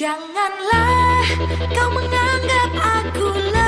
Janganlah kau menganggap aku